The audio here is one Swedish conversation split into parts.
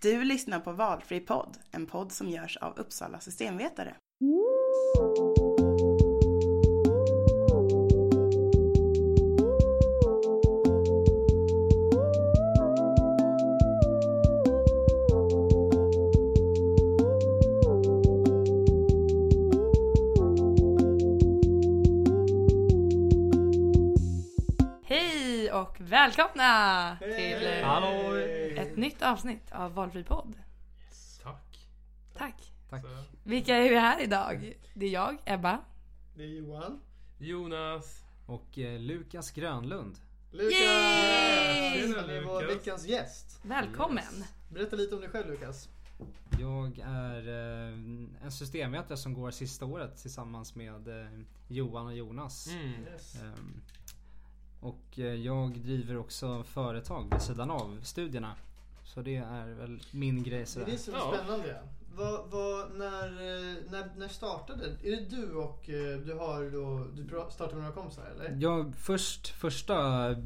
Du lyssnar på Valfri podd, en podd som görs av Uppsala systemvetare. Hej och välkomna till Hallå! Nytt avsnitt av Valfri podd. Tack. Tack. Tack. Vilka är vi här idag? Det är jag, Ebba. Det är Johan. Jonas. Och eh, Lukas Grönlund. Lukas! Yay! Tjena, ni var Lukas. veckans gäst. Välkommen. Berätta lite om dig själv Lukas. Jag är eh, en systemvetare som går sista året tillsammans med eh, Johan och Jonas. Mm. Yes. Ehm, och eh, jag driver också företag vid sidan av studierna. Så det är väl min grej Det är sådär. det som är Ja. spännande. Vad, vad, när, eh, när, när startade Är det du och eh, du har då, du startade med några kompisar eller? Jag först, första,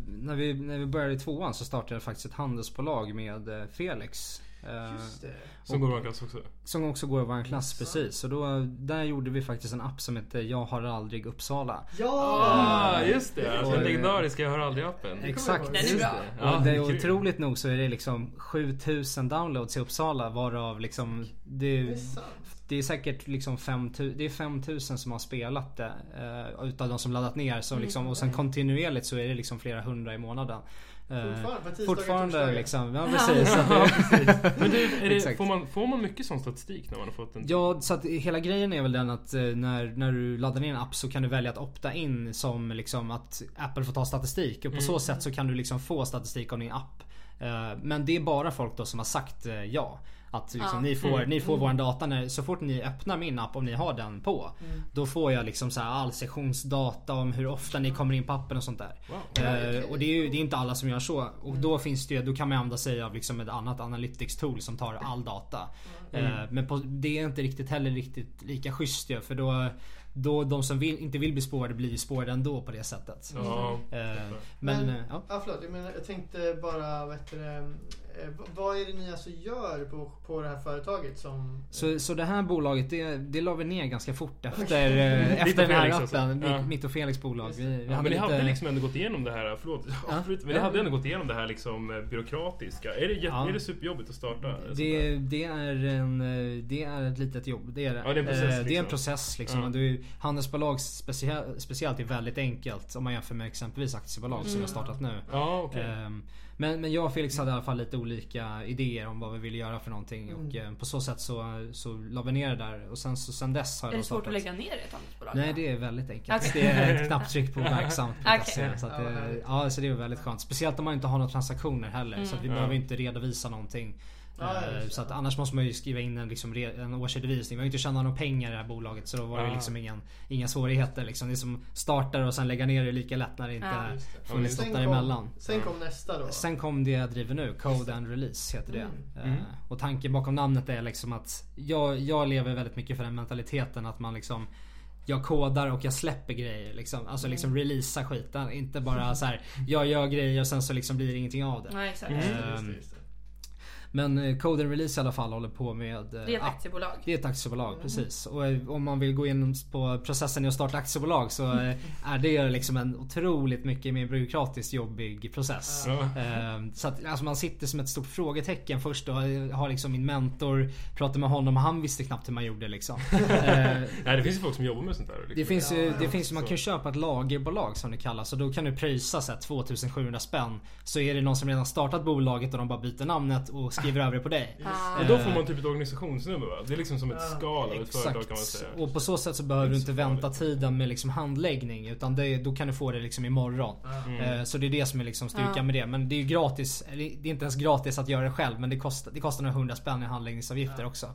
när vi, när vi började i tvåan så startade jag faktiskt ett handelsbolag med eh, Felix. Eh, Just det. Som går i vår klass också. Som också går i vår klass precis. Och då, där gjorde vi faktiskt en app som heter Jag har aldrig Uppsala. Ja! Ah, just det. Alltså, den Och- legendariska Jag hör aldrig appen. Exakt. Den är bra. det. Ja, det är otroligt nog så är det liksom 7000 downloads i Uppsala varav liksom det, Det är sant. det är säkert liksom 5000, det är 5000 som har spelat det eh, utav de som laddat ner. Så liksom, och sen kontinuerligt så är det liksom flera hundra i månaden. Fortfarande, på tisdagar, fortfarande torsdagar. liksom, ja precis. Att det, Men du, är det, Exakt. får, man, får man mycket sån statistik när man har fått en... Ja, så att hela grejen är väl den att eh, när, när du laddar ner en app så kan du välja att opta in som liksom att Apple får ta statistik och på så sätt så kan du liksom få statistik om din app. Eh, Men det är bara folk då som har sagt eh, ja. Att liksom, Ja. ni får, ni får våran data när, så fort ni öppnar min app om ni har den på. Då får jag liksom så här all sessionsdata om hur ofta ni kommer in på appen och sånt där. Wow. Eh, och det är ju det är inte alla som gör så. Och då finns det då kan man använda sig av liksom ett annat analytics tool som tar all data. Eh, men på, det är inte riktigt heller riktigt lika schysst ju. För då, då de som vill, inte vill bli spårade blir ju spårade ändå på det sättet. Ja. Eh, Men, men ja. ja, förlåt, jag, menar, jag tänkte bara, vad heter det, eh, v- vad är det ni alltså gör på, på det här företaget som... Så, så det här bolaget det, det la vi ner ganska fort efter, eh, efter den här appen. Ja. Mitt, och Felix bolag. Vi, det. vi Ja, hade men ni hade lite- liksom ändå gått igenom det här, förlåt, Ja. men ni hade ändå gått igenom det här liksom eh, byråkratiska. Är det, Ja. är det superjobbigt att starta? Det, det, är en, eh, det är ett litet jobb. Det är det. Ja, det är en process, Eh, det är en liksom. process liksom. Ja. Du, handelsbolag speciellt, är väldigt enkelt om man jämför med exempelvis aktiebolag som jag har startat nu. Ja, okej. Ehm, Men, men jag och Felix hade i alla fall lite olika idéer om vad vi ville göra för någonting. Och eh, på så sätt så, så la vi ner det där. Och sen, så, sen dess har Är jag det då svårt att lägga ner ett handelsbolag? Nej det är väldigt enkelt. Okej. Det är ett knapptryck på verksamt.se. Okej. Så, att, Ja, det- så det är väldigt skönt. Speciellt om man inte har några transaktioner heller. Så att vi Mm. behöver inte redovisa någonting. Ja, Eh, så att annars måste man ju skriva in en, liksom, en årsredovisning. Vi har ju inte tjänat några pengar i det här bolaget så då var det Ah. liksom ingen, inga svårigheter. Liksom. Det är som startar och sen lägga ner det lika lätt när det inte Ja. Funnits Sen något kom- däremellan. Sen kom nästa då. Sen kom det jag driver nu, Code and Release heter det. Mm. Eh, Och tanken bakom namnet är liksom att jag, jag lever väldigt mycket för den mentaliteten att man liksom jag kodar och jag släpper grejer liksom. Alltså Mm. liksom releasa skiten. Inte bara så här. jag gör grejer och sen så liksom blir det ingenting av det. Nej exakt. Mm. Men eh, Code and Release i alla fall håller på med... eh, Det är ett aktiebolag. Det är ett aktiebolag, precis. Och eh, om man vill gå in på processen i att starta aktiebolag så eh, är det liksom en otroligt mycket mer byråkratiskt jobbig process. Ja. Eh, Så att alltså man sitter som ett stort frågetecken först och har liksom min mentor, pratar med honom och han visste knappt hur man gjorde liksom. Eh, Nej, det finns ju folk som jobbar med sånt där. Liksom. Det finns ju, det finns, man kan ju köpa ett lagerbolag som det kallas och då kan du pröjsa så här 2700 spänn. Så är det någon som redan startat bolaget och de bara byter namnet och skriver över det på dig. Och då får man typ ett organisationsnummer va? Det är liksom som ett skal av ett företag kan man Exakt. säga. Och på så sätt så behöver du inte vänta tiden med liksom handläggning utan det, då kan du få det liksom imorgon. Mm. Eh, Så det är det som är liksom styrkan med det. Men det är ju gratis. Det är inte ens gratis att göra det själv men det kostar, det kostar några hundra spänn i handläggningsavgifter också.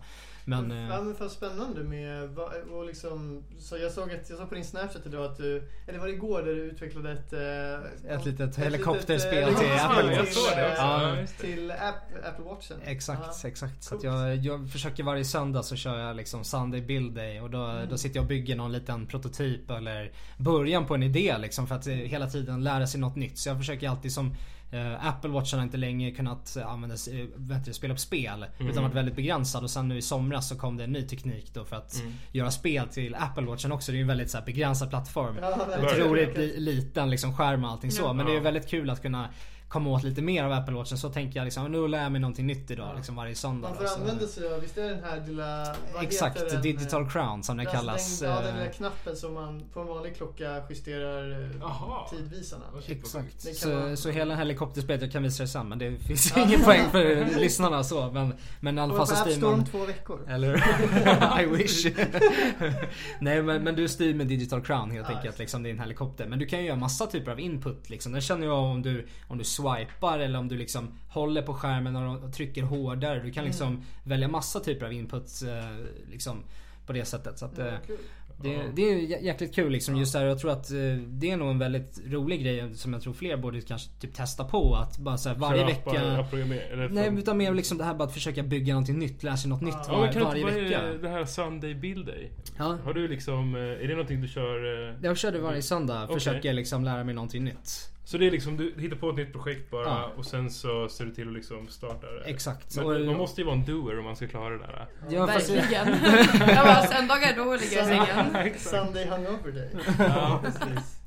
Men... eh, Ja men fast spännande med vad- och liksom, så jag såg, ett, jag såg på din snapchat idag att du, eller var det igår där du utvecklade ett... eh, Ett litet eh, helikopterspel litet, till eh, Apple jag Watch. såg det också. Ja. Till App, Apple Watchen. Exakt, Ja. exakt. Så att jag, jag försöker varje söndag så kör jag liksom Sunday Build Day och då, Mm. då sitter jag och bygger någon liten prototyp eller början på en idé liksom för att hela tiden lära sig något nytt. Så jag försöker alltid som Eh, Apple Watch har inte längre kunnat eh, användas, vet du, spela upp spel. Mm. Utan varit väldigt begränsad och sen nu i somras så kom det en ny teknik då för att Mm. göra spel till Apple Watchen också. Det är ju en väldigt så här, begränsad plattform. Ja. Otroligt li, liten liksom skärm och allting så. Ja. Men det är väldigt kul att kunna komma åt lite mer av Apple Watchen. Så tänker jag liksom, nu lär jag mig någonting nytt idag liksom varje söndag. Man får använda sig av, visst är det den här lilla... Exakt, den? digital crown som den kallas. Den, ja, den eh, lilla knappen som man på en vanlig klocka justerar eh, Jaha. tidvisarna. Exakt. Så, vara- så hela helikopterspelet, jag kan visa det sen men det finns ingen poäng för lyssnarna så. Men, men i alla fall så styr Store om man... två veckor. Eller I wish. Nej men, men du styr med digital crown helt Ja, enkelt. Liksom, det är en helikopter. Men du kan ju göra massa typer av input. Liksom. Den känner jag om du, om du swipar eller om du liksom håller på skärmen och, trycker hårdare. Du kan Mm. liksom välja massa typer av inputs eh, liksom, på det sättet. Så att, Ja, kul. det, det är jäkligt kul liksom just där. Jag tror att eh, det är nog en väldigt rolig grej som jag tror fler borde kanske typ testa på. Att bara så här, varje Köra vecka... appar, Nej utan mer liksom det här bara att försöka bygga någonting nytt. Lära sig något nytt Ja, var, du varje inte, vad vecka. är det här Sunday Bill Day? Ja. Har du liksom, är det någonting du kör? Jag körde varje söndag. Okej. Försöker liksom lära mig någonting nytt. Så det är liksom, du hittar på ett nytt projekt bara Ja. och sen så ser du till att liksom starta det? Exakt. Men Och- man måste ju vara en doer om man ska klara det där. Ja, fast- Verkligen. jag bara, söndagar då ligger jag i sängen. Sunday hungover day. Ja, precis.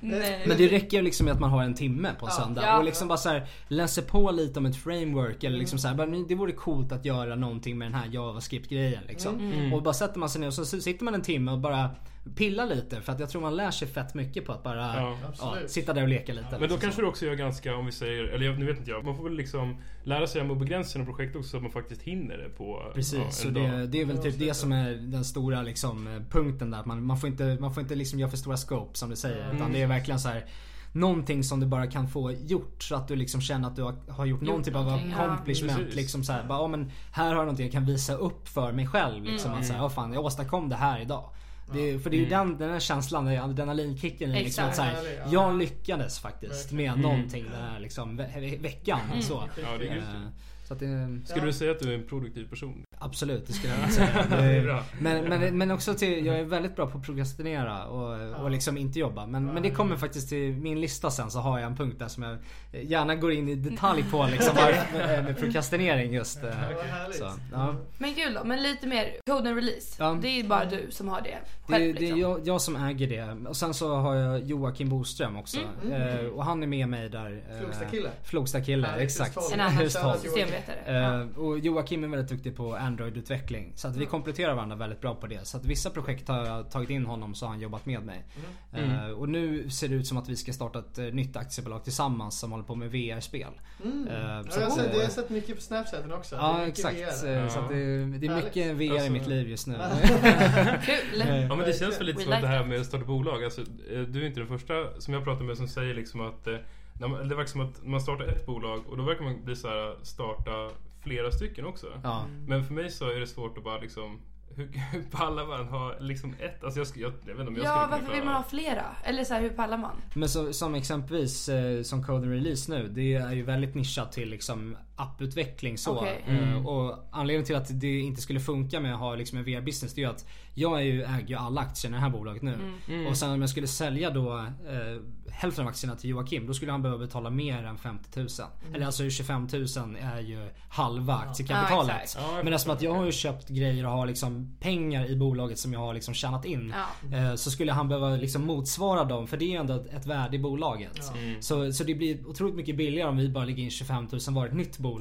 Nej. Men det räcker ju liksom med att man har en timme på en Ja. söndag Ja. och liksom bara så här läser på lite om ett framework eller liksom så här, bara, det vore coolt att göra någonting med den här JavaScript grejen liksom. Mm. Och bara sätter man sig ner och så sitter man en timme och bara pillar lite för att jag tror man lär sig fett mycket på att bara Ja. ja, sitta där och leka lite. Men då liksom kanske så. du också gör ganska, om vi säger, eller jag, nu vet inte jag, man får väl liksom lära sig att begränsa sina projekt också så att man faktiskt hinner det på Precis, ja, så en det, dag. det är väl typ det som är den stora liksom, punkten där. Att Man, man får inte, man får inte liksom göra för stora scope som du säger. Mm. Utan det är verkligen så här Någonting som du bara kan få gjort så att du liksom känner att du har, har gjort någon typ av ja. accomplishment. Precis. liksom så här, bara, ja, men här har jag någonting jag kan visa upp för mig själv. Liksom, Mm. att säga, oh, fan jag åstadkom det här idag. Det, för det är ju den, den här känslan, den adrenalinkicken liksom att så här. Jag lyckades faktiskt med Mm. någonting den här liksom, ve ve veckan. Så. Ja, det så att det, Skulle du säga att du är en produktiv person? Absolut, det skulle jag säga. Det. Men, men, men också till, jag är väldigt bra på att prokrastinera och, och liksom inte jobba. Men, men det kommer faktiskt till min lista sen så har jag en punkt där som jag gärna går in i detalj på liksom med, med prokrastinering just. eh. Så, ja. Men kul då, men lite mer code and release. Ja. Det är bara du som har det Det, själv det liksom. är jag, jag som äger det. Och sen så har jag Joakim Boström också. Eh, och han är med mig där. eh, Flogsta-kille. Flogsta-kille, Härligt, exakt. just En annan håll. systemvetare. Eh, och Joakim är väldigt duktig på Android-utveckling. Så att vi kompletterar varandra väldigt bra på det. Så att vissa projekt har jag tagit in honom så har han jobbat med mig. Eh, och nu ser det ut som att vi ska starta ett eh, nytt aktiebolag tillsammans som håller på med VR-spel. Mm. Eh, Ja, så jag, har det har jag sett mycket på Snapchaten också. Det är Ja mycket exakt. VR. Ja. Så att det, det är mycket VR i Alltså- mitt liv just nu. Kul! Ja men det känns väl lite We som att like det här med att starta bolag, alltså, du är inte den första som jag pratar med som säger liksom att det verkar som att man startar ett bolag och då verkar man bli så här starta flera stycken också. Ja. Men för mig så är det svårt att bara liksom hur, hur pallar man ha liksom ett? Alltså jag, jag, jag vet inte om jag Ja, varför vill man ha flera? Eller så här, hur pallar man? Men så, som exempelvis eh, som Code and Release nu. Det är ju väldigt nischat till liksom apputveckling så. Okej. Eh, Mm. och anledningen till att det inte skulle funka med att ha liksom en VR-business det är ju att jag är ju, äger ju alla aktier i det här bolaget nu. Mm. Och sen om jag skulle sälja då eh, hälften av aktierna till Joakim då skulle han behöva betala mer än 50 000. Eller alltså 25 000 är ju halva aktiekapitalet. Ja. Ja, Men eftersom att jag har ju köpt grejer och har liksom pengar i bolaget som jag har liksom tjänat in. Ja. Eh, Så skulle han behöva liksom motsvara dem för det är ju ändå ett- ett värde i bolaget. Mm. Så, så det blir otroligt mycket billigare om vi bara lägger in 25 000 var ett nytt bolag.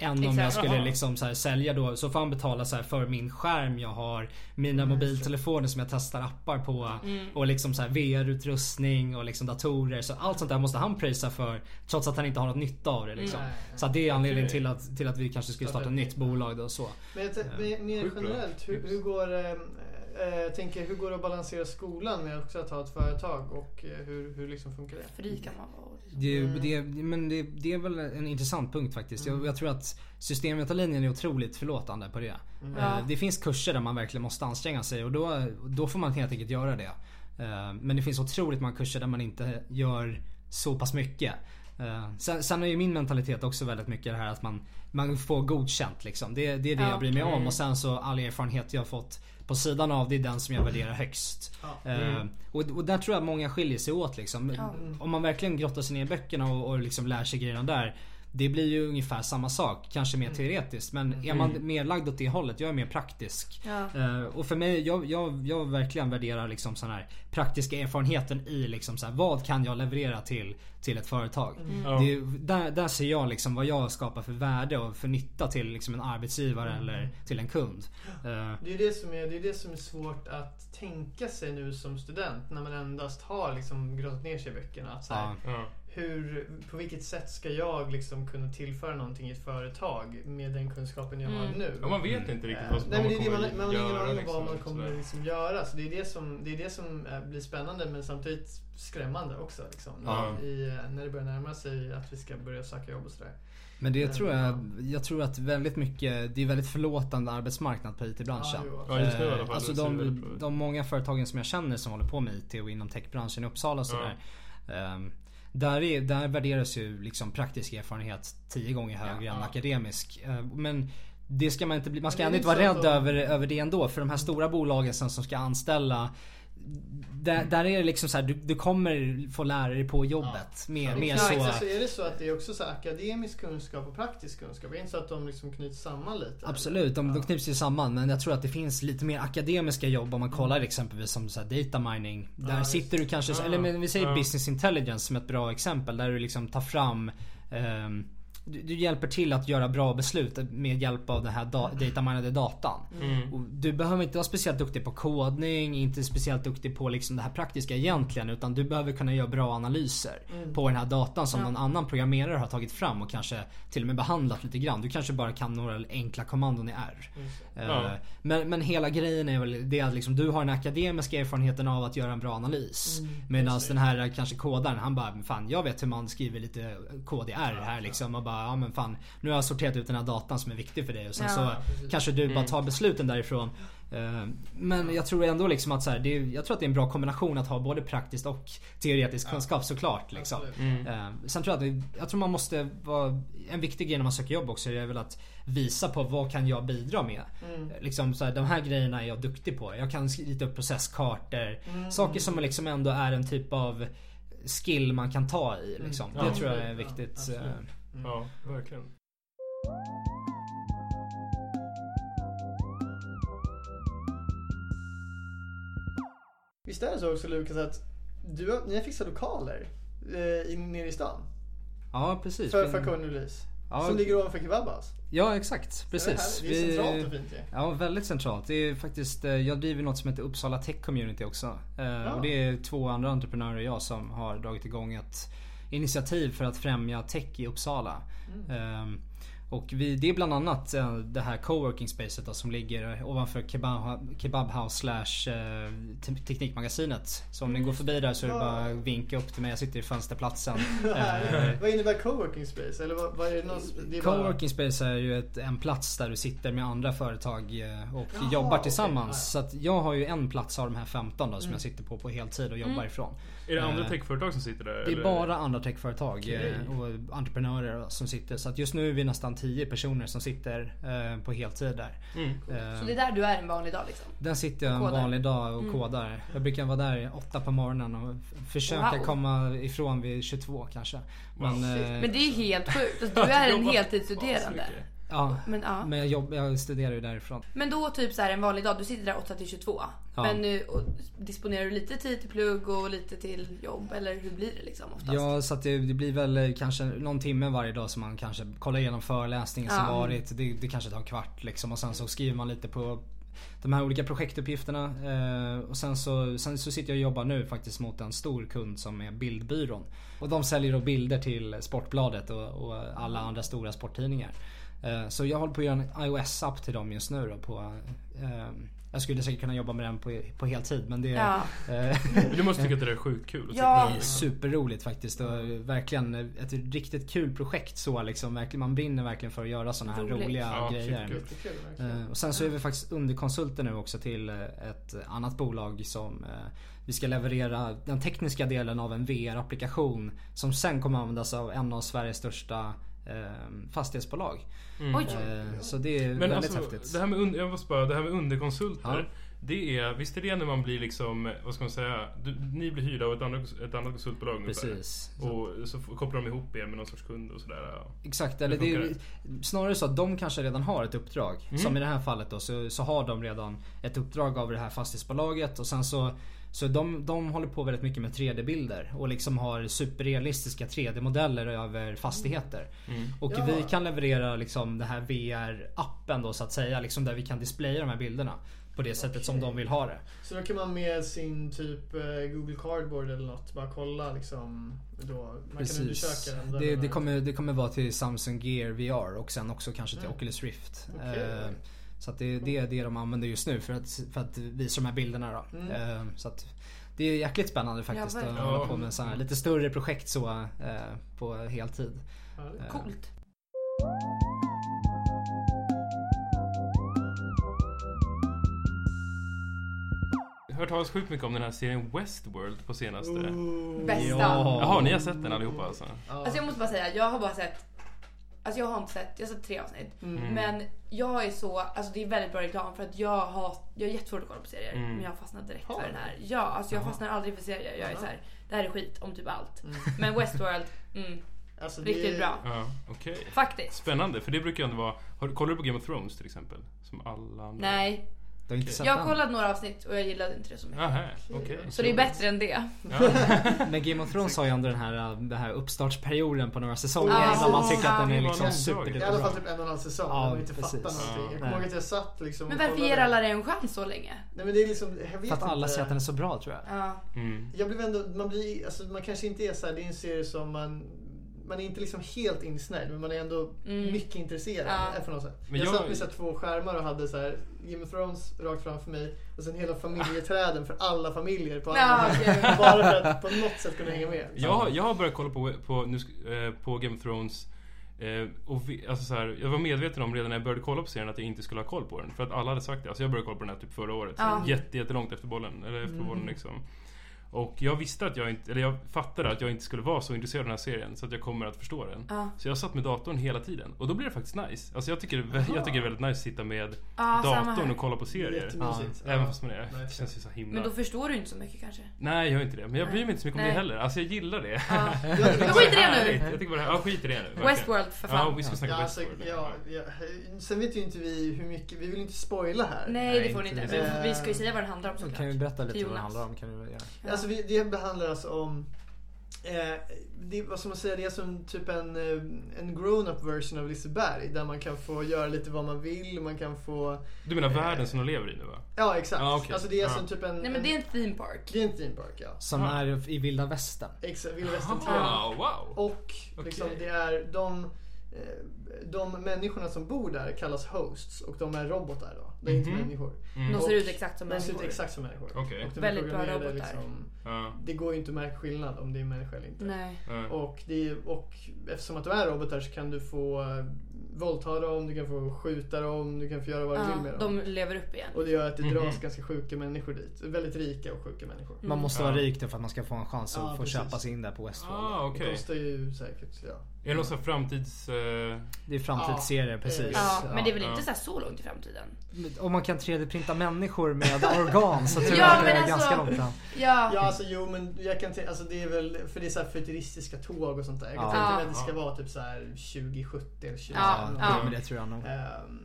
Än om jag skulle liksom så här sälja då. Så får han betala så här för min skärm jag har. Mina mobiltelefoner som jag testar appar på. Och liksom så här VR-utrustning och liksom datorer. Så allt sånt där måste han prisa för. Trots att han inte har något nytta av det liksom. Nej, Så det är anledningen till att, till att vi kanske skulle starta ett nytt bolag då och så. Men jag t- mer- generellt, hur, hur går eh, eh, jag tänker, hur går det att balansera skolan med också att ha ett företag och eh, hur, hur liksom funkar det? Fri kan man vara. Det, Mm. det, men det, det är väl en intressant punkt faktiskt. Jag, jag tror att systemvetarlinjen är otroligt förlåtande på det. Ja. Eh, Det finns kurser där man verkligen måste anstränga sig och då, då får man helt enkelt göra det. Eh, Men det finns otroligt många kurser där man inte gör så pass mycket. Eh, sen, sen är ju min mentalitet också väldigt mycket det här att man, man får godkänt liksom. Det, det är det Ja. jag bryr mig om och sen så all erfarenhet jag har fått på sidan av det är den som jag värderar högst. Eh, och, och där tror jag många skiljer sig åt liksom. Ja. Om man verkligen grottar sig ner i böckerna och, och liksom lär sig grejerna där. Det blir ju ungefär samma sak, kanske mer teoretiskt. Men är man mer lagd åt det hållet, jag är mer praktisk. Ja. Eh, och för mig, jag, jag, jag verkligen värderar liksom sån här praktiska erfarenheten i liksom så här, vad kan jag leverera till, till ett företag. Ja. Det, är- där, där ser jag liksom vad jag skapar för värde och för nytta till liksom en arbetsgivare eller till en kund. Eh, Det är det, som är, det är det som är svårt att tänka sig nu som student när man endast har liksom grottat ner sig i böckerna. Att så här, ja. Ja. hur, på vilket sätt ska jag liksom kunna tillföra någonting i ett företag med den kunskapen jag har Mm. nu? Ja, man vet inte riktigt vad, Nej vad men det är man det, kommer man, man har ingen göra. aning om vad man liksom, kommer liksom göra. Så det är det som, det är det som eh, blir spännande men samtidigt skrämmande också. Liksom, Ja. i, eh, när det börjar närma sig att vi ska börja söka jobb och sådär. Men det tror jag, jag tror att väldigt mycket, det är väldigt förlåtande arbetsmarknad på IT-branschen. Ja, Ja, just nu fall. Alltså de, de många företagen som jag känner som håller på med IT och inom techbranschen i Uppsala och sådär. ehm, där, är, där värderas ju liksom praktisk erfarenhet tio gånger högre Ja. än akademisk. Eh, Men det ska man inte bli, man ska ändå inte vara rädd över, över det ändå. För de här stora bolagen som ska anställa där, där är det liksom så här, du, du kommer få lära dig på jobbet. Mer, mer Ja, så. Så är det så att det är också så här akademisk kunskap och praktisk kunskap. Är det inte så att de liksom knyts samman lite? Absolut, de, de Ja. knyts ju samman. Men jag tror att det finns lite mer akademiska jobb om man kollar exempelvis som så här data mining. Där Ja, sitter du kanske, Ja, eller men vi säger ja. business intelligence som ett bra exempel. Där du liksom tar fram ehm, du, du hjälper till att göra bra beslut med hjälp av den här da, dataminade datan. Mm. Och du behöver inte vara speciellt duktig på kodning, inte speciellt duktig på liksom det här praktiska egentligen. Utan du behöver kunna göra bra analyser Mm. på den här datan som Ja. någon annan programmerare har tagit fram och kanske till och med behandlat lite grann. Du kanske bara kan några enkla kommandon i R. Det. Eh, Ja. Men, men hela grejen är väl det att liksom, du har den akademiska erfarenheten av att göra en bra analys. Mm, Medan den här kanske kodaren han bara, fan jag vet hur man skriver lite kod i R här liksom. Och bara, ja men fan nu har jag sorterat ut den här datan som är viktig för dig. Och sen Ja. så Ja, precis. kanske du bara Mm. tar besluten därifrån. Eh, Men jag tror ändå liksom att så här, det är, jag tror att det är en bra kombination att ha både praktiskt och teoretisk Ja. kunskap såklart. Liksom. Mm. Eh, Sen tror jag att jag tror man måste vara, en viktig grej när man söker jobb också är väl att visa på vad kan jag bidra med. Mm. Liksom så här, de här grejerna är jag duktig på. Jag kan rita upp processkartor. Mm. Saker som liksom ändå är en typ av skill man kan ta i. Liksom. Mm. Det Ja. tror jag är Ja, viktigt. absolut. Mm. Ja, verkligen. Visst är det så också Lukas att du, har- ni har fixat lokaler eh, in, nere i stan? Ja precis. För, för Conny Louise? Ja. Som ligger ovanför Kebabhouse? Ja exakt. Det är, Precis. det är centralt och fint ju. Ja, väldigt centralt. Det är faktiskt, eh, jag driver något som heter Uppsala Tech Community också. Eh, Och det är två andra entreprenörer och jag som har dragit igång ett initiativ för att främja tech i Uppsala. Eh, Och vi, det är bland annat eh, det här coworking spacet då, som ligger ovanför Kebab, Kebab House slash eh, te- Teknikmagasinet. Så om ni går förbi där så är det bara att vinka upp till mig. Jag sitter i fönsterplatsen. Eh, Vad innebär coworking space? Eller vad, vad är det någon, det är bara- Coworking space är ju ett, en plats där du sitter med andra företag och Jaha, jobbar tillsammans. Ja. Så att jag har ju en plats av de här 15 då, som Mm. jag sitter på på heltid och jobbar Mm. ifrån. Är det andra techföretag som sitter där? Det är eller? bara andra techföretag eh, och entreprenörer som sitter. Så att just nu är vi nästan 10 personer som sitter eh, på heltid där. Mm. Eh, Så det är där du är en vanlig dag liksom? Där sitter jag en vanlig dag och Mm. kodar. Jag brukar vara där åtta på morgonen och försöka Wow. komma ifrån vid 22 kanske. Men, Wow. eh, Men det är helt sjukt. Alltså, du är en heltidsstuderande. Ja, Men ja. men jag, jobb, jag studerar ju därifrån. Men då typ så här en vanlig dag, du sitter där 8 till 22. Ja. Men nu disponerar du lite tid till plugg och lite till jobb eller hur blir det liksom oftast? Ja, så att det, det blir väl kanske någon timme varje dag som man kanske kollar igenom föreläsningen som varit. Det, det kanske tar en kvart liksom och sen så skriver man lite på de här olika projektuppgifterna. Eh, och sen så, sen så sitter jag och jobbar nu faktiskt mot en stor kund som är Bildbyrån. Och de säljer då bilder till Sportbladet och, och alla andra stora sporttidningar. Eh, Så jag håller på att göra en iOS-app till dem just nu då på eh, Jag skulle säkert kunna jobba med den på, på heltid men det Ja. eh, Du måste tycka att det är sjukt kul. Ja. sitta det är superroligt faktiskt och verkligen ett riktigt kul projekt så liksom. Verkligen, man brinner verkligen för att göra såna här Roligt. roliga Ja, grejer. verkligen. Eh, Och sen så är vi faktiskt underkonsulter nu också till ett annat bolag som eh, vi ska leverera den tekniska delen av en VR-applikation som sen kommer användas av en av Sveriges största eh, fastighetsbolag. Mm. Oj. Eh, Så det är Men väldigt alltså, häftigt. det här med, under, jag måste bara, det här med underkonsulter. Ja. Det är, visst är det när man blir liksom, vad ska man säga? Du, ni blir hyrda av ett annat, ett annat konsultbolag ungefär. Precis. Och så kopplar de ihop er med någon sorts kund och sådär. ja. Exakt, eller Hur det är snarare så att de kanske redan har ett uppdrag. Mm. Som i det här fallet då så, så har de redan ett uppdrag av det här fastighetsbolaget och sen så så de, de håller på väldigt mycket med 3D-bilder och liksom har superrealistiska 3D-modeller över fastigheter. Mm. Och Ja. vi kan leverera liksom den här VR-appen då så att säga. Liksom där vi kan displaya de här bilderna. På det sättet som de vill ha det. Så då kan man med sin typ eh, Google Cardboard eller något bara kolla liksom. Då, man kan Precis. undersöka den. Det, det, kommer, det kommer vara till Samsung Gear VR och sen också kanske till Mm. Oculus Rift. Okej. Eh, Så att det, det är det de använder just nu för att, för att visa de här bilderna då. Mm. Eh, Så att det är jäkligt spännande faktiskt Ja, att hålla på med så här lite större projekt så eh, på heltid. Eh, Coolt. Jag har hört talas sjukt mycket om den här serien Westworld på senaste. Bästa. Ja. Jaha, ni har sett den allihopa alltså? Ja. Alltså jag måste bara säga, jag har bara sett Alltså jag har inte sett, jag har sett tre avsnitt. Mm. Men jag är så, alltså det är väldigt bra reklam för att jag har, jag är jättesvårt att kolla på serier. Mm. Men jag fastnar direkt Har för den här. Ja, alltså jag Jaha. fastnar aldrig för serier. Jag är så här, det här är skit om typ allt. Mm. Men Westworld, mm, Alltså, riktigt är- bra. Ja, okej. Faktiskt. Spännande, för det brukar ju ändå vara... Har, kollar du på Game of Thrones till exempel? Som alla andra? Nej, Du har inte sett jag har den? kollat några avsnitt och jag gillade inte det så mycket. Nähä, okej. Så det är bättre än det. Ja. Men Game of Thrones har ju ändå den här, den här uppstartsperioden på några säsonger Ja, innan man tycker att den är Ja, liksom var I alla fall typ en och en halv säsong Ja, man inte precis. fattar någonting. Jag Ja. kommer ihåg att jag satt liksom Men varför ger alla det en chans så länge? Nej men det är liksom, jag vet För att alla inte. säger att den är så bra tror jag. Ja. Mm. Jag blev ändå, man blir, alltså man kanske inte är så här, det är en serie som man man är inte liksom helt insnärjd men man är ändå Mm. mycket intresserad Ja. på något sätt. Men jag, jag- satt med så två skärmar och hade så här Game of Thrones rakt framför mig och sen hela familjeträden för alla familjer på Ja, okej. Bara för att på något sätt kunna hänga med. Jag, har- jag har börjat kolla på, på, nu, eh, på Game of Thrones eh, och vi, alltså så här, jag var medveten om redan när jag började kolla på serien att jag inte skulle ha koll på den. För att alla hade sagt det. Alltså jag började kolla på den här typ förra året. Ja. Så jätte, jättelångt efter bollen. Eller efter Mm. bollen liksom. Och jag visste att jag inte, eller jag fattade att jag inte skulle vara så intresserad av den här serien. Så att jag kommer att förstå den. Ja. Så jag satt med datorn hela tiden. Och då blir det faktiskt nice. Alltså jag tycker, jag tycker det är väldigt nice att sitta med Ja, samma datorn och kolla på serier. Jättemysigt. Även Ja. fast man är, det känns ju så himla... Men då förstår du inte så mycket kanske. Nej, jag gör inte det. Men jag bryr mig inte så mycket om Nej. det heller. Alltså jag gillar det. Ja. Ja, Men skit i det nu! Jag tycker bara, ja skit i det nu. Westworld för Ja, fan. vi ska snacka Ja, Westworld. ja, ja, sen vet ju inte vi hur mycket, vi vill inte spoila här. Nej, det får ni inte det. Men vi ska ju säga vad den handlar om Så såklart. kan vi berätta lite vad det Jonas. handlar om? Kan du göra? Ja. Alltså vi, det behandlar alltså om Eh, det, vad ska man säga, det är som typ en, eh, en grown-up version av Liseberg. Där man kan få göra lite vad man vill. Man kan få... Du menar världen som de lever i nu va? Ja exakt. Ja, okej. Alltså det är Ja. som typ en... Nej men det är en theme park. det är en theme park ja. Som Ja. är i vilda västern. Exakt, Vilda Västern 3. Ah, wow! Och liksom, Okej. det är de, eh, de människorna som bor där kallas hosts och de är robotar då. Det är inte Mhm. människor. Mm. De ser ut exakt som De ser ut människor. exakt som människor. Okej. Och de är Väldigt bra robotar. Liksom, Ja, det går ju inte att märka skillnad om det är människa eller inte. Nej. ja. Och, det, och eftersom att de är robotar så kan du få eh, våldta dem, du kan få skjuta dem, du kan få göra vad du vill med dem. de lever upp igen. Och det gör att det dras Mhm. ganska sjuka människor dit. Väldigt rika och sjuka människor. Mm. Man måste vara rik för att man ska få en chans att få precis. köpa sig in där på Westworld. Ah, Det okej. kostar ju säkert, ja. Är det någon sån här framtids... eh, Det är framtidsserier Ja, precis. Ja, men det är väl inte så, här så långt i framtiden? Om man kan 3D-printa människor med organ så tror Ja, jag att det är alltså- ganska långt fram. Ja. Ja alltså jo men jag kan tänka, alltså det är väl, för det är så här futuristiska tåg och sånt där. Jag kan Ja. tänka mig att det ska vara typ så här 2070 eller 20 Ja, ja. men det tror jag nog.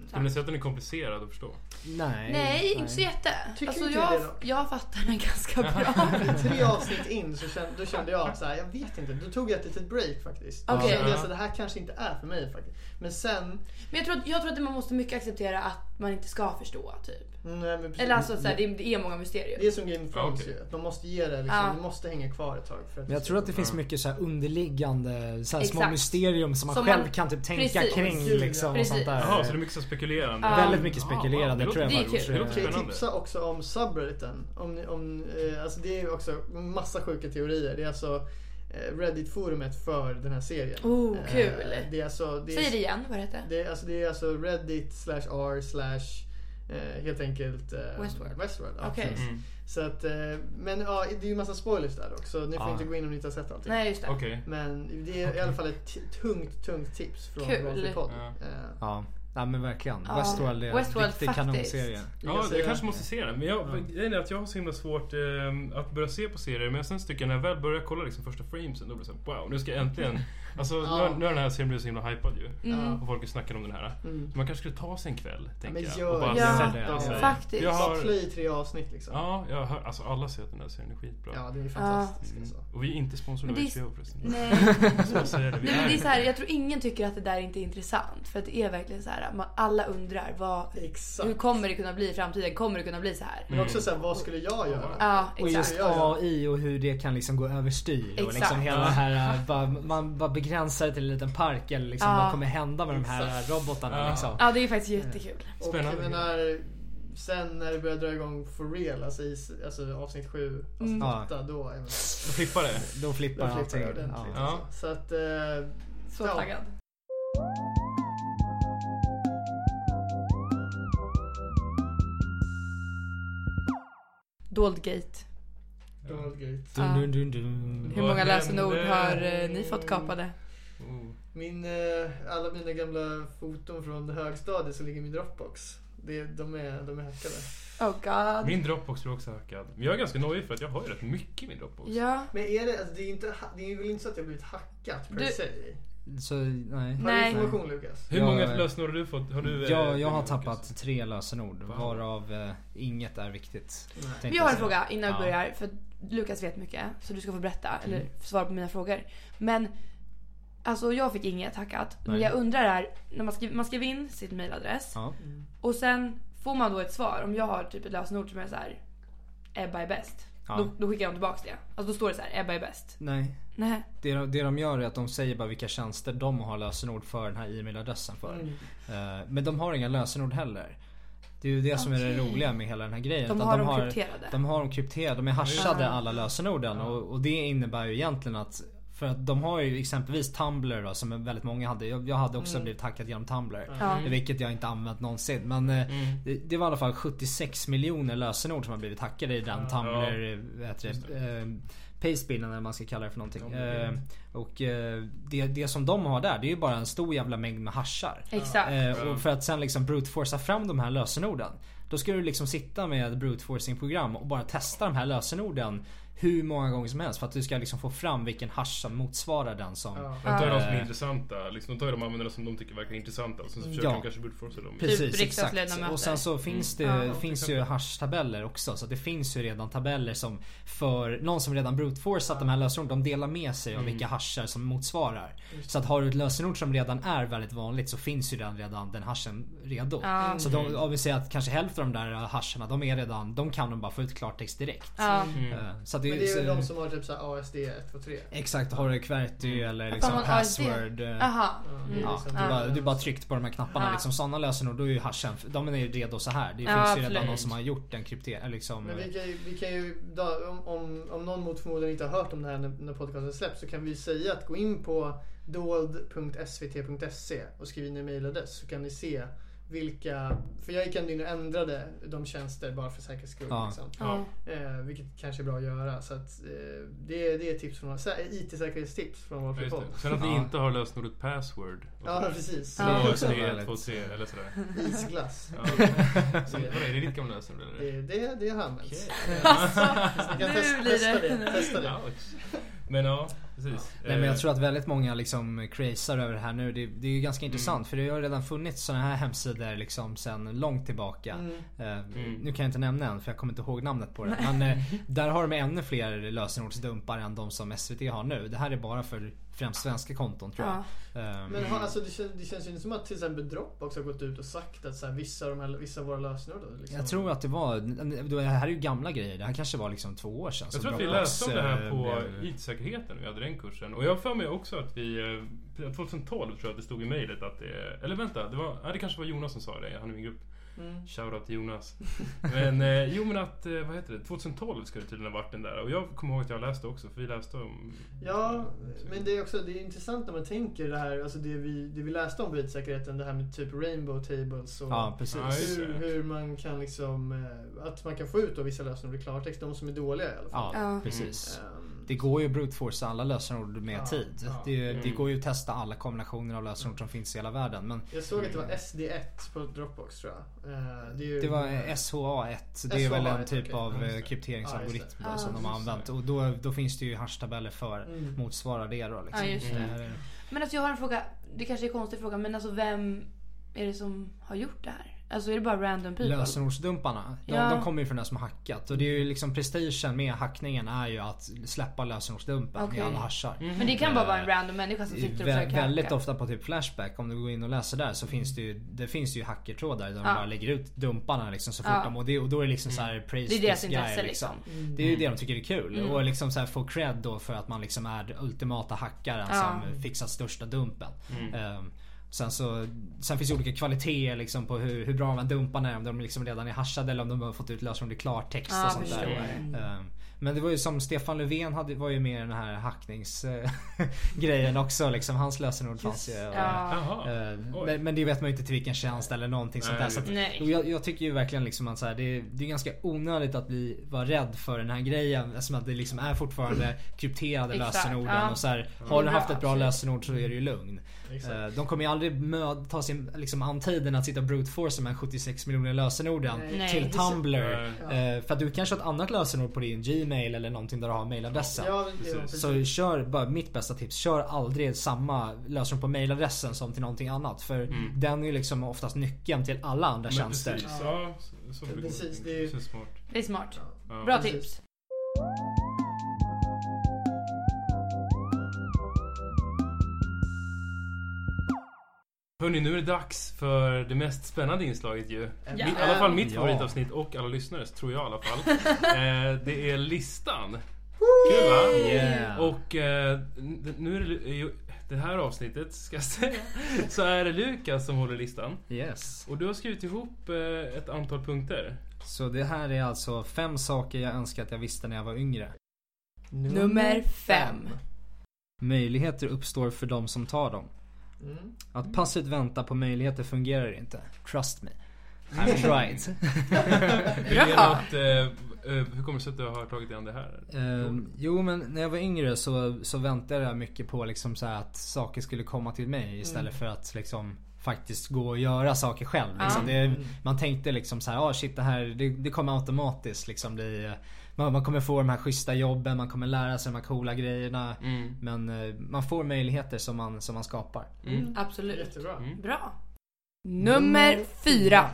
Skulle ni säga att den är komplicerad att förstå? Nej. Nej, inte så jätte. Tycker Alltså inte jag, det då? jag fattar den ganska bra. Tre avsnitt in så kände, då kände jag att så här, jag vet inte. Då tog jag ett litet break faktiskt. Okej. Känns att det här kanske inte är för mig faktiskt. Men sen, Men jag tror, att, jag tror att man måste mycket acceptera att man inte ska förstå typ. nej, men precis. Eller alltså såhär, det, det är många mysterier. Det är som Game of Thrones ju. att De måste ge det liksom, Ja. det måste hänga kvar ett tag. För att Men jag tror att det finns mycket så här underliggande så här små mysterium som man Som själv man- kan typ tänka Precis. kring liksom. Och Precis. sånt där. Jaha, så det är mycket så spekulerande? Ja. Väldigt mycket spekulerande wow, tror jag det är kul. Det låter Kan jag tipsa också om subredditen. Om, om, eh, alltså det är ju också massa sjuka teorier. Det är alltså Reddit-forumet för den här serien. Oh, Eh, kul. det är alltså, det är, Säg det igen, vad heter det? Det är, alltså, det är alltså Reddit slash r slash eh, helt enkelt eh, Westworld. Westworld ja, precis. Mm. Så att, eh, men ja, det är ju massa spoilers där också. Ni får Ja. inte gå in om ni inte har sett allting. Nej just det. Okej. Men det är i alla fall ett tungt, tungt tips från Kul. Valfri podd. Ja. Ja, men verkligen. Ja. Westworld är en Westworld riktig faktiskt. kanonserie. Ja, Jag kanske måste se den. Men jag, är att jag har så himla svårt eh, att börja se på serier. Men sen tycker jag när jag väl börjar kolla liksom första framesen, då blir det såhär wow, nu ska jag äntligen... Alltså nu, har, nu har den här serien blivit så himla hypad ju. Mm. Och folk har snackat om den här. Mm. Så man kanske skulle ta sig en kväll, tänker men jag. och bara. Ja, sätta sig. faktiskt. Jag har, play tre avsnitt liksom. ja, jag hör, alltså alla säger att den här serien är skitbra. Ja, det är fantastiskt Mm. alltså. Och vi är inte sponsrade av är- HBO förresten. Nej. Så det, vi Nej men det är är så här, jag tror ingen tycker att det där inte är intressant. För att det är verkligen så här, man, alla undrar vad, Exakt. hur kommer det kunna bli i framtiden? Kommer det kunna bli så här? Men också såhär, vad skulle jag göra? Ja, Och just exakt. Ja, ja. AI och hur det kan liksom gå överstyr. Och liksom hela det här, äh, bara, man bara begränsar det till en liten park eller liksom Ja. vad kommer hända med de här Exakt. robotarna Ja. liksom. Ja, det är faktiskt jättekul. Och Spännande. jag menar, sen när det börjar dra igång for real, alltså, i, alltså avsnitt 7, avsnitt Mm. 8, då man... Då flippar det. Då Då flippar allting. jag ordentligt. Ja. Ja. Så att... Eh, Så Ja. taggad. Doldgate. Doldgate. Dun, dun, dun, dun. Hur Vad många lösenord hände? har eh, ni fått kapade? Oh. Min, eh, alla mina gamla foton från högstadiet som ligger i min Dropbox. Det, de, är, de är hackade. Oh god. Min Dropbox blir också hackad. Men jag är ganska nojig för att jag har ju rätt mycket i min Dropbox. Ja. Men är det, alltså, det, är inte, ha- det är väl inte så att jag har blivit hackat per Du- se? Så nej. Har du Nej. information Lukas? Hur Jag- många lösenord har du fått? Har du, eh, Jag, jag har Lukas? tappat tre lösenord varav eh, inget är viktigt. Nej. tänkte jag har en säga. fråga innan vi Ja. börjar. För Lukas vet mycket. Så du ska få berätta. Eller Mm. svara på mina frågor. Men Alltså jag fick inget hackat. Men Nej. jag undrar är, när man skriver, man skriver in sitt mailadress. Ja. Och sen får man då ett svar. Om jag har typ ett lösenord som är så här. Ebba är bäst. Ja. Då, då skickar de tillbaks det. Alltså då står det så här, Ebba är bäst. Nej. Nej. Det, de- det de gör är att de säger bara vilka tjänster de har lösenord för den här e-mailadressen för. Mm. Eh, Men de har inga lösenord heller. Det är ju det som är det roliga med hela den här grejen. De Att har dem krypterade. De har dem krypterade, de är hashade Ja. alla lösenorden. Och, och det innebär ju egentligen att för att de har ju exempelvis Tumblr då, som väldigt många hade. Jag, jag hade också Mm. blivit hackad genom Tumblr. Ja. Vilket jag inte använt någonsin. Men eh, Mm. det, det var i alla fall 76 miljoner lösenord som har blivit hackade i den Ja. Tumblr, vad heter det, pastebilden eller vad man ska kalla det för någonting. Ja, Eh, och eh, det, det som de har där det är ju bara en stor jävla mängd med hashar. Exakt. Eh, och för att sen liksom brute fram de här lösenorden. Då ska du liksom sitta med brute program och bara testa de här lösenorden hur många gånger som helst för att du ska liksom få fram vilken hash som motsvarar den som Ja. De tar ju de som är Eh. intressanta. Liksom, de tar ju de användarna som de tycker verkar intressanta och sen så försöker Ja. de kanske brute dem. Typ Precis, exakt. riksdagsledamöter. Och sen så finns det, Mm. Ja, finns ju hash-tabeller också. Så att det finns ju redan tabeller som för någon som redan brute-forcat de här lösenorden, de delar med sig av Mm. vilka hashar som motsvarar. Så att har du ett lösenord som redan är väldigt vanligt så finns ju den redan den hashen redo. Ja. Så de, om vi säger att kanske hälften av de där hasharna, de är redan, de kan de bara få ut klartext direkt. Mm. Eh, Så att det, Men det är så- de som har typ såhär ASD 1, 2, 3. Exakt, har du QWERTY Mm. eller liksom password. eh, Jaha. Mm. Mm. Ja, liksom- du, bara, du bara tryckt på de här knapparna Ja. liksom. Sådana lösenord, då är ju hashen, de är ju redo så här. Det Ja, finns ju redan absolut. någon som har gjort en kryptering, liksom. Men vi kan ju, vi kan ju då, om, om, om någon mot förmodan inte har hört om det här när, när podcasten släpps så kan vi säga att gå in på dold.svt.se och skriv in en mailadress så kan ni se vilka, för jag gick ändå in och ändrade de tjänster bara för säkerhets skull. Ja. Liksom. Ja. Eh, vilket kanske är bra att göra. Så att, eh, det, det är tips från så IT-säkerhetstips från vår podd. det. Sen att ni Ja. inte har lösenordet password. Ja precis. Ja. Det är Ja, också det är väldigt. 1, 2, 3 eller sådär. isglass. Ja. Så, är det ditt gamla lösenord eller? Det, det, det har använts. Okej. Eh, så ni kan Nu blir testa det. det. Testa det. Men ja. Precis. Nej men jag Eh, tror att väldigt många liksom crazar över det här nu. Det, det är ju ganska Mm. intressant för det har ju redan funnits sådana här hemsidor liksom sen långt tillbaka. Mm. Eh, Mm. Nu kan jag inte nämna en för jag kommer inte ihåg namnet på det. Men eh, där har de ännu fler lösenordsdumpar än de som SVT har nu. Det här är bara för främst svenska konton tror jag. Ja. Eh, Men har, alltså, det, känns, det känns ju inte som att till exempel Dropbox har gått ut och sagt att så här, vissa, av de här, vissa av våra lösenord liksom, Jag tror att det var, det här är ju gamla grejer. Det här kanske var liksom två år sedan. Jag tror att vi läste om det här eh, på blev- IT-säkerheten, vi hade den kursen. Och jag för mig också att vi, eh, 2012 tror jag att det stod i mejlet att det, eller vänta, det var, det kanske var Jonas som sa det, han är i min grupp. Mm. Shoutout till Jonas. Men eh, jo men att, eh, vad heter det, 2012 ska det tydligen ha varit den där. Och jag kommer ihåg att jag läste också, för vi läste om... Ja, men det är också det är intressant när man tänker det här, alltså det vi, det vi läste om britsäkerheten, det här med typ rainbow tables och Ja precis. Hur, hur man kan liksom, eh, att man kan få ut då vissa lösenord i klartext, de som är dåliga i alla fall. Ja, precis. Ehm, Det går ju att brute force alla lösenord med Ja, tid. ja. Det, det Mm. går ju att testa alla kombinationer av lösenord som finns i hela världen. Men Jag såg att det var SD1 på Dropbox tror jag. Eh, det, är ju, det var SHA1. Det är väl en SHA1, typ okej. av det. krypteringsalgoritm Ja, som de har det. använt. Och då, då finns det ju hashtabeller för Mm. motsvarar det då. Liksom. Ja, just det. Eh, Men alltså jag har en fråga. Det kanske är en konstig fråga men alltså vem är det som har gjort det här? Alltså är det bara random people? Lösenordsdumparna, de, Ja. de kommer ju från den som har hackat. Och det är ju liksom prestigen med hackningen är ju att släppa lösenordsdumpen Okej. i alla hashar. Men det kan bara vara en random människa som sitter och försöker väldigt hacka. ofta på typ Flashback, om du går in och läser där så finns det ju, det finns ju hackertrådar där de Ja. bara lägger ut dumparna liksom så fort Ja. de, och, det, och då är det liksom så här praise Det är deras guy, intresse liksom. Det är ju det de tycker är kul. Mm. Och liksom så här få cred då för att man liksom är den ultimata hackaren Ja. som fixar största dumpen. Mm. Sen så Sen finns det olika kvaliteter liksom på hur, hur bra här dumparna är. Om de liksom redan är hashade eller om de har fått ut lösenord i klartext Ja, och sånt där. Ehm, Men det var ju som Stefan Löfven hade, var ju med i den här hackningsgrejen också liksom. Hans lösenord fanns ju. Ja. Eh, men, men det vet man ju inte till vilken tjänst eller någonting sånt där. Så att, jag, jag tycker ju verkligen liksom att så här, det, är, det är ganska onödigt att bli vara rädd för den här grejen. Eftersom att det liksom är fortfarande krypterade lösenorden. ja. Och så här, har du haft ett bra lösenord så är du ju lugn. Exakt. Eh, De kommer ju aldrig möd, ta sin liksom, an tiden att sitta och brute force här 76 miljoner lösenorden Nej. till Nej. Tumblr. Nej. Eh, För att du kanske har ett annat lösenord på din Gmail eller någonting där du har mailadressen. Ja, ja. Så kör, bara mitt bästa tips, kör aldrig samma lösenord på mailadressen som till någonting annat. För Mm. den är ju liksom oftast nyckeln till alla andra Men tjänster. precis, ja. så, så, Precis, det är ju- så smart. Det är smart. Ja. Bra precis. tips. Hörni, nu är det dags för det mest spännande inslaget ju. Ja. Mitt, I alla fall mitt Ja. favoritavsnitt och alla lyssnares, tror jag i alla fall. eh, det är listan. Kul va? Yeah. Och eh, nu är det, ju- det här avsnittet, ska jag säga, så är det Lukas som håller listan. Yes. Och du har skrivit ihop eh, ett antal punkter. Så det här är alltså fem saker jag önskar att jag visste när jag var yngre. Nummer fem. Möjligheter uppstår för de som tar dem. Mm. Att passivt vänta på möjligheter fungerar inte. Trust me. I've tried. Något, eh, eh, hur kommer det sig att du har tagit dig an det här? Ehm, jo men när jag var yngre så, så väntade jag mycket på liksom så här att saker skulle komma till mig istället för att liksom faktiskt gå och göra saker själv. Liksom. Ja. Det, man tänkte liksom så här, ah shit det här det, det kommer automatiskt liksom bli man, man kommer få de här schyssta jobben, man kommer lära sig de här coola grejerna. Mm. Men eh, man får möjligheter som man, som man skapar. Mm. Absolut. Jättebra. Mm. Bra. Nummer fyra.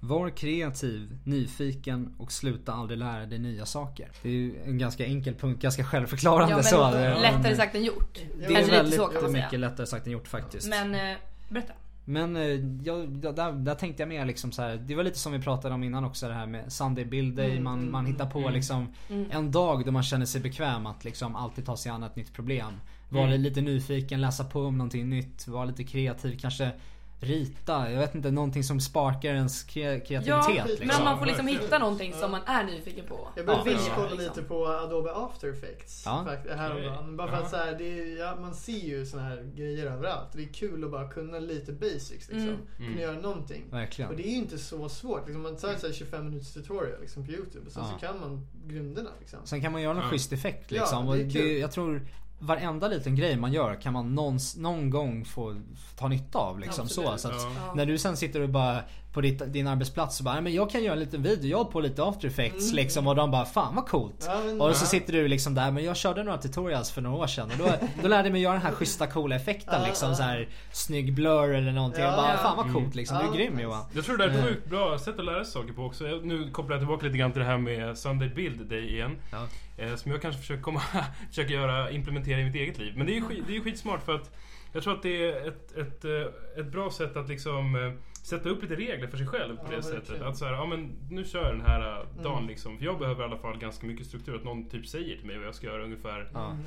Var kreativ, nyfiken och sluta aldrig lära dig nya saker. Det är ju en ganska enkel punkt, ganska självförklarande Ja, men så. Lättare sagt än gjort. Det är Kanske lite väldigt så kan man säga. mycket lättare sagt än gjort faktiskt. Men eh, berätta. Men eh, jag, där, där tänkte jag mer liksom så här. Det var lite som vi pratade om innan också det här med Sunday Bill Day. Mm, man, mm, man hittar på mm. liksom Mm. en dag då man känner sig bekväm att liksom alltid ta sig an ett nytt problem. Vara Mm. lite nyfiken, läsa på om någonting nytt, vara lite kreativ, kanske rita. Jag vet inte, någonting som sparkar ens kre- kreativitet. Ja, liksom. men man får liksom hitta någonting som man är nyfiken på. Jag började Ja, binge-kolla liksom. lite på Adobe After Effects Ja. häromdagen. Bara för Ja. att så här, det är, ja, man ser ju såna här grejer överallt. Det är kul att bara kunna lite basics liksom. Mm. Kunna Mm. göra någonting. Verkligen. Och det är ju inte så svårt. Liksom, man tar så här 25 minuters tutorial liksom, på Youtube och sen Ja. så kan man grunderna. Liksom. Sen kan man göra någon Ja. schysst effekt Ja, liksom. det är och kul. det, jag tror varenda liten grej man gör kan man någons, någon gång få ta nytta av liksom så. Absolut. så att. Ja. När du sen sitter och bara på ditt, din arbetsplats så bara, "Nej, men jag kan göra en liten video, jag på lite after effects liksom och de bara fan vad coolt. Ja, men- och så sitter du liksom där, men jag körde några tutorials för några år sedan och då, då lärde jag mig göra den här schyssta coola effekten liksom så här snygg blur eller någonting. Ja, och bara, ja. fan vad coolt liksom, du är grym nice. Johan. Jag tror det är ett sjukt bra sätt att lära sig saker på också. Nu kopplar jag tillbaka lite grann till det här med Sunday Build Day igen. Ja. Eh, som jag kanske försöker, komma, försöker göra, implementera i mitt eget liv. Men det är ju skit, det är ju skitsmart för att jag tror att det är ett, ett, eh, ett bra sätt att liksom eh, sätta upp lite regler för sig själv på Ja, det sättet. verkligen. Att så här, ja men nu kör jag den här eh, dagen Mm. liksom. För jag behöver i alla fall ganska mycket struktur. Att någon typ säger till mig vad jag ska göra ungefär.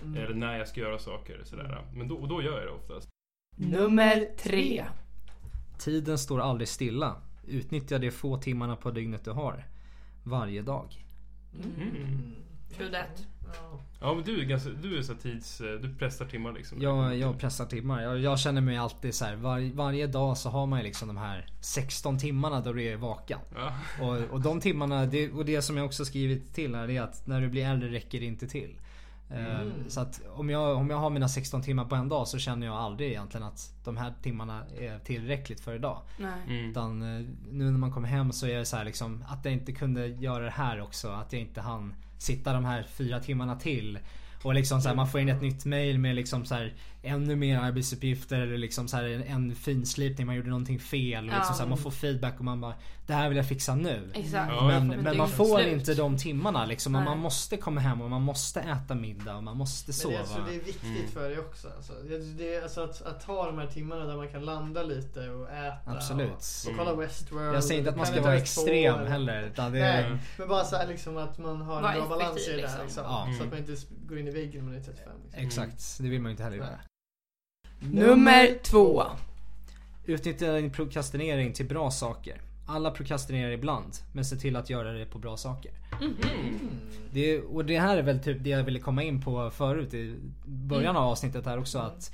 Mm. Eller när jag ska göra saker. Sådär. Men då, och då gör jag det oftast. Nummer tre. Tiden står aldrig stilla. Utnyttja de få timmarna på dygnet du har. Varje dag. Mm. True that. Ja. Ja men du är ganska, du är så tids, eh, du pressar timmar liksom. Jag, jag pressar timmar. Jag, jag känner mig alltid så här. Var, varje dag så har man ju liksom de här 16 timmarna då du är vaken. Ja. Och, och de timmarna, det, och det som jag också skrivit till här, det är att när du blir äldre räcker det inte till. Eh, Mm. Så att om jag, om jag har mina 16 timmar på en dag så känner jag aldrig egentligen att de här timmarna är tillräckligt för idag. Nej. Mm. Utan eh, nu när man kommer hem så är det så här liksom att jag inte kunde göra det här också. Att jag inte hann sitta de här fyra timmarna till. Och liksom så här, man får in ett nytt mail med liksom så här, ännu mer arbetsuppgifter eller liksom så här, en, en finslipning, man gjorde någonting fel. Och liksom Ja. så här, man får feedback och man bara Det här vill jag fixa nu. Exakt. Ja, Men, men man får slut. inte de timmarna liksom. Man måste komma hem och man måste äta middag och man måste Men sova. det, jag tror det är viktigt Mm. för dig också. Alltså. Det, det, alltså att, att ha de här timmarna där man kan landa lite och äta. Absolut. Och, och kolla Westworld. Jag säger inte att man ska vara extrem 2, heller. Utan det Nej, men bara så här liksom att man har en bra balans i det där. liksom. Liksom. Ja. Så Mm. att man inte går in i väggen när man är 35. Liksom. exakt, det vill man ju inte heller göra. Nummer två. Utnyttja din prokrastinering till bra saker. Alla prokrastinerar ibland, men se till att göra det på bra saker. Mhm. Det, och det här är väl typ det jag ville komma in på förut i början av avsnittet här också att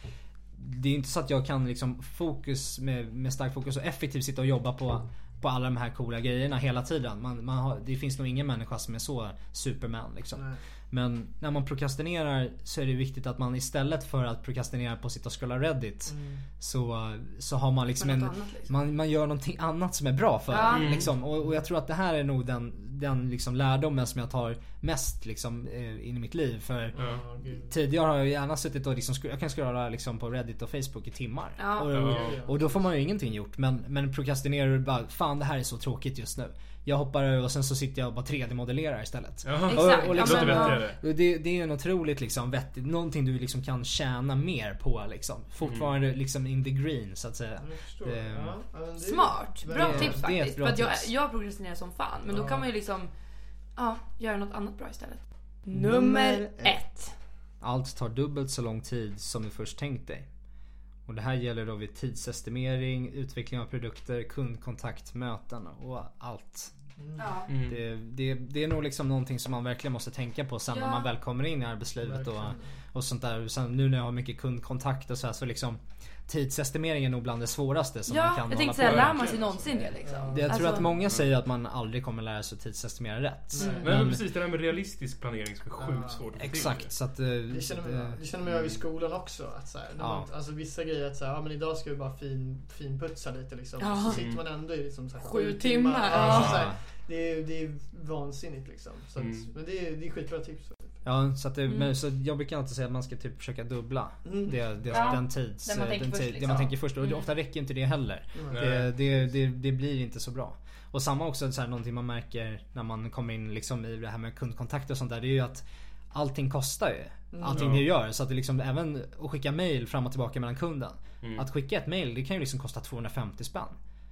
Det är inte så att jag kan liksom fokus med, med stark fokus och effektivt sitta och jobba på på alla de här coola grejerna hela tiden. Man, man har, det finns nog ingen människa som är så superman liksom. Nej. Men när man prokrastinerar så är det viktigt att man istället för att prokrastinera på att sitta och scrolla Reddit Mm. så, så har man liksom en, liksom. man, man gör någonting annat som är bra för Ja. Mm. Liksom. Och, och jag tror att det här är nog den, den liksom lärdomen som jag tar mest liksom, eh, in i mitt liv. För Ja. Tidigare har jag gärna suttit och liksom, jag kan scrolla liksom på Reddit och Facebook i timmar. Ja. Och, Ja. och då får man ju ingenting gjort. Men, men prokrastinerar du bara, fan det här är så tråkigt just nu. Jag hoppar över och sen så sitter jag och bara 3D-modellerar istället. Jaha. Exakt. Och- och Ja, liksom- ja. Och Det, det är en otroligt liksom vettigt, någonting du liksom kan tjäna mer på liksom. Fortfarande liksom in the green så att säga. Det- Ja, ja, det Smart. Bra Det- tips det faktiskt. bra för att jag, jag prokrastinerar som fan. Men då Ja. kan man ju liksom ja, göra något annat bra istället. Nummer Nummer ett. Allt tar dubbelt så lång tid som du först tänkt dig. Och det här gäller då vid tidsestimering, utveckling av produkter, kundkontakt, möten och allt. Ja. Mm. Det, det, det är nog liksom någonting som man verkligen måste tänka på sen när Ja. man väl kommer in i arbetslivet och, och sånt där. Sen nu när jag har mycket kundkontakt och så här, så liksom Tidsestimering är nog bland det svåraste som man Ja, kan jag hålla tänkte på säga, med. lär man sig någonsin det liksom? Jag tror Alltså- att många säger att man aldrig kommer lära sig att tidsestimera rätt. Nej. Nej men precis, det där med realistisk planering som är sjukt Ja. svårt att få till. Exakt, så att... eh, Det känner, det- man, det känner man ju i skolan också. Att så här, Ja. man, alltså vissa grejer att så här, ja, men idag ska vi bara fin, finputsa lite liksom. Ja. Så sitter man ändå i liksom, så här, Sju sju timmar, timmar. ja. Alltså, så här, det, är, det är vansinnigt liksom. Så att, Mm. Men det är, det är skitbra tips. Ja, så, att det, Mm. men, så jag brukar alltid säga att man ska typ försöka dubbla Mm. det, det, Ja, den tids... det man tänker den först, tid, det liksom. man tänker först. Och Mm. ofta räcker inte det heller. Mm. Det, det, det, det blir inte så bra. Och samma också så här, någonting man märker när man kommer in liksom i det här med kundkontakt och sånt där. Det är ju att allting kostar ju. Mm. Allting Ja. du gör. Så att det liksom även att skicka mail fram och tillbaka mellan kunden. Mm. Att skicka ett mail det kan ju liksom kosta 250 spänn.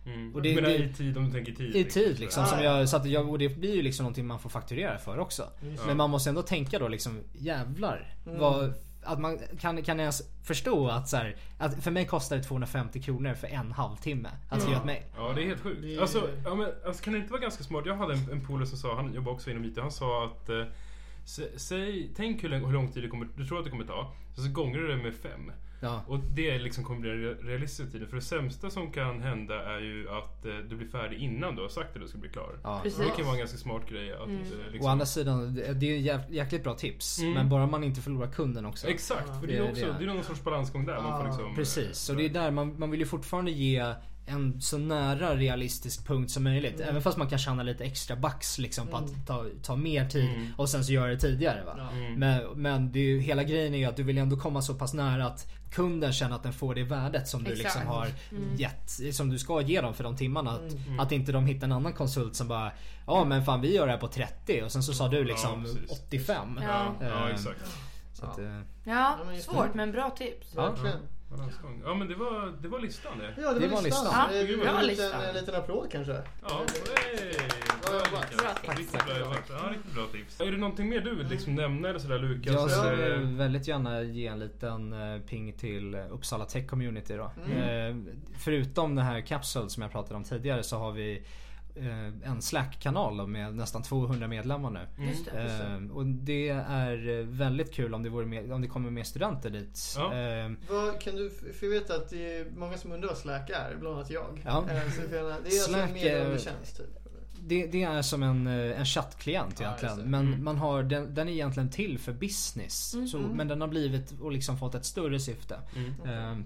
Mm. Och det- det, i tid, om du tänker tid. I tid liksom. Ah, Som ja. jag, så att jag, och det blir ju liksom någonting man får fakturera för också. Just Men man måste ändå tänka då liksom jävlar. Mm. Vad, att man kan, kan ens förstå att så här, att för mig kostar det 250 kronor för en halvtimme att skriva ett mail. Ja det är helt sjukt. Det Alltså, ja, men, alltså kan det inte vara ganska smart? Jag hade en, en polare som sa, han jobbar också inom IT, han sa att eh, sä- Säg, tänk hur, lång- hur lång tid det kommer, du tror att det kommer ta. Så, så gånger du det med fem. Ja. Och det liksom kommer bli den realistiska tiden. För det sämsta som kan hända är ju att eh, du blir färdig innan du har sagt att du ska bli klar. Ja. Det kan vara en ganska smart grej att Mm. eh, Å liksom... andra sidan, det är jäk- jäkligt bra tips. Mm. Men bara man inte förlorar kunden också. Exakt, för det är också det. det är någon sorts balansgång där. Man får liksom, Precis, och det är där man, man vill ju fortfarande ge en så nära realistisk punkt som möjligt. Även fast man kan tjäna lite extra bucks liksom på att ta, ta mer tid Mm. och sen så göra det tidigare. Va? Ja. Men, men det är ju, hela grejen är ju att du vill ändå komma så pass nära att kunden känner att den får det värdet som du Exakt. liksom har gett, som du ska ge dem för de timmarna. Att, Mm. att inte de hittar en annan konsult som bara Ja men fan vi gör det här på 30 och sen så sa du liksom precis. 85. Ja, ja Eh, exakt. Så att, eh, Ja, Ja, men just svårt men bra tips. Verkligen. Balansgång. Ja men det var, det var listan det. Ja, det, Det var var listan. listan. Ja, Eh, bra vill en liten, en liten applåd kanske. Ja, hey. Bra jobbat. Bra tips. Riktigt bra jobbat. Ja, riktigt bra tips. Är det någonting mer du vill liksom nämna eller sådär Lukas? Jag skulle väldigt gärna ge en liten eh, ping till eh, Uppsala Tech Community då. Mm. Förutom den här Capsule som jag pratade om tidigare så har vi en Slack-kanal med nästan 200 medlemmar nu. Just det. Eh, och det är eh, väldigt kul om det, vore mer, om det kommer mer studenter dit. Ja. Eh, Vad kan du, för jag vet att det är många som undrar vad Slack är, bland annat jag. Ja. Eh, det är alltså Slack en meddelandetjänst typ. det, det är som en, eh, en chattklient Ja, egentligen. det. men Mm. man har, den, den är egentligen till för business. Mm. Så, Mm. men den har blivit och liksom fått ett större syfte. Mm.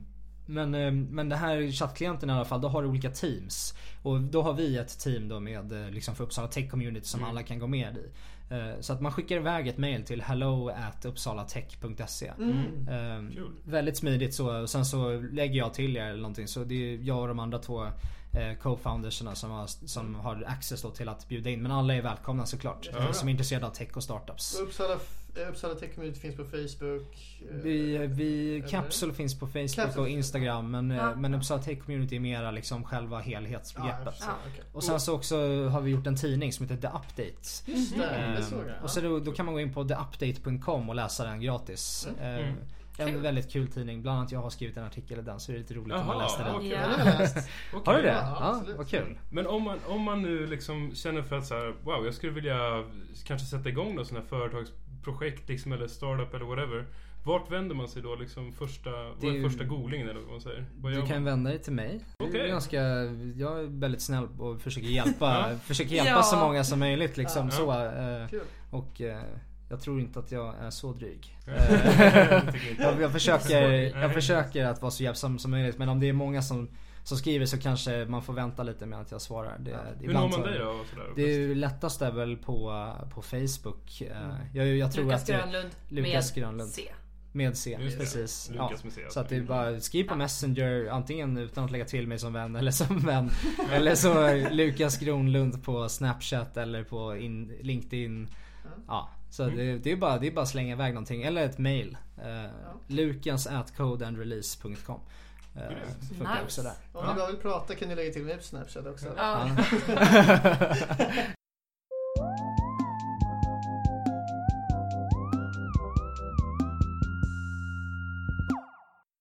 Men, eh, men det här chattklienten i alla fall, då har du olika teams. Och då har vi ett team då med eh, liksom för Uppsala Tech Community som Mm. alla kan gå med i. Eh, Så att man skickar iväg ett mail till hello at uppsalatech.se. Mm. Eh, Kul. Väldigt smidigt så. Och sen så lägger jag till er eller någonting. Så det är jag och de andra två co-foundersarna som har, som har access då till att bjuda in. Men alla är välkomna såklart. Ja. eh, Som är intresserade av tech och startups. Uppsala, Uppsala Tech Community finns på Facebook. eh, Vi, vi? Capsule finns på Facebook Capsule och. Instagram. Men, eh, Ja. men Uppsala Tech Community är mera liksom själva helhetsbegreppet. Ja. okej. Och sen så också har vi gjort en tidning som heter The Update. Just det, det såg jag. och så då, då kan man gå in på theupdate.com och läsa den gratis. Mm. Eh, En Kul. väldigt kul tidning. Bland annat jag har skrivit en artikel i den så det är lite roligt om man läste den. Ja. Den har du det? Ja, Ja, vad kul. Men om man, om man nu liksom känner för att så här, wow, jag skulle vilja kanske sätta igång något sånt här företagsprojekt liksom, eller startup eller whatever. Vart vänder man sig då liksom första, vad Det är första googlingen eller vad man säger? Vad Du kan man? vända dig till mig. Är Okej. ganska, jag är väldigt snäll och försöker hjälpa, försöker hjälpa Ja. så många som möjligt liksom Ja. så. eh. Och eh, jag tror inte att jag är så dryg. Jag Eh, jag, jag, försöker, jag försöker att vara så hjälpsam som möjligt men om det är många som, som skriver så kanske man får vänta lite med att jag svarar. Det, Ja. det, Hur når man dig då? Sådär, Det är ju lättast är väl på, på Facebook. Eh, Mm. Jag, jag tror Lukas att Grönlund Lukas med Grönlund. C. med C. Just. Precis. Ja. Så att det är bara skriv på Messenger antingen utan att lägga till mig som vän eller som vän. eller så Lukas Gronlund på Snapchat eller på in, LinkedIn. Ja, så Mm. det, det, är bara, det är bara att slänga iväg någonting. Eller ett mail. Eh, Lukas at codeandrelease.com. Funkar Nice. också där. Om ni bara vill prata kan ni lägga till mig på Snapchat också. Ja.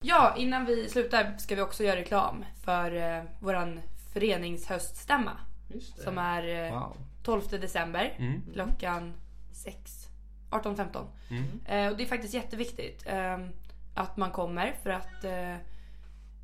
ja, innan vi slutar ska vi också göra reklam för eh, våran föreningshöststämma. Just det. Som är eh, Wow. 12 december Mm. klockan 6. 18.15. Mm. Eh, och det är faktiskt jätteviktigt eh, att man kommer för att eh,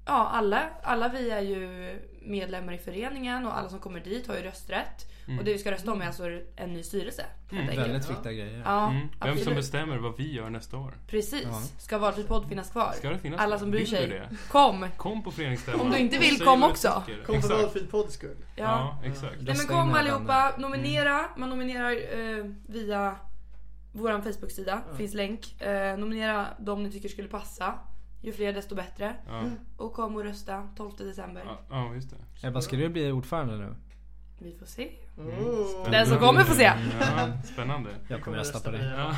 ja, alla, alla vi är ju medlemmar i föreningen och alla som kommer dit har ju rösträtt. Mm. Och det vi ska rösta om är alltså en ny styrelse. Mm. Väldigt Ja. viktiga grejer. Ja, Mm. Vem som bestämmer vad vi gör nästa år? Precis. Ja. Ska Valfri podd finnas kvar? Ska det finnas Alla som bryr sig. det? Kom! Kom på föreningsstämman. Om du inte vill, kom också. Kom för Exakt. Valfrid podds skull. Ja. Ja, exakt. Nej men kom allihopa, nominera. Man nominerar eh, via vår Facebook-sida. Ja. Finns länk. Eh, nominera de ni tycker skulle passa. Ju fler desto bättre. Ja. Och kom och rösta 12 december. Ja, ja, just det. Ebba, ska du bli ordförande nu? Vi får se. Mm. Den som kommer får se. Ja, spännande. Jag kommer rösta på dig. Ja.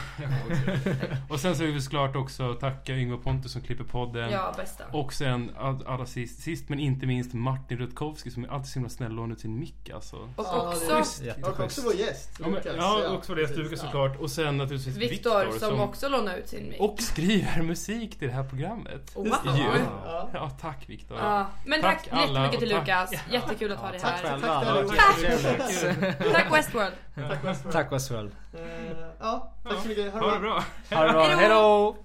Och sen så vill vi såklart också tacka Yngve Pontus som klipper podden. Ja, bästa. Och sen all- allra sist, sist men inte minst Martin Rutkowski som är alltid så himla snäll och lånar ut sin mick alltså. Och Ja, också. Och också vår gäst, Ja, men, Lukas. ja också det. precis. Lukas såklart. Och sen naturligtvis Viktor Viktor som, också lånar ut sin mick. Och skriver musik till det här programmet. Wow. Ja. Ja, tack Viktor. Ja, men Tack tack, alla jättemycket till tack- Lukas. Jättekul att ha dig tack här. Tack, var tack. Jättetrevligt. Tack Westworld. Tack Westworld. Tack Westworld. Eh, Ja, tack så mycket. Ha det bra. Ha det bra. Hejdå. Hejdå!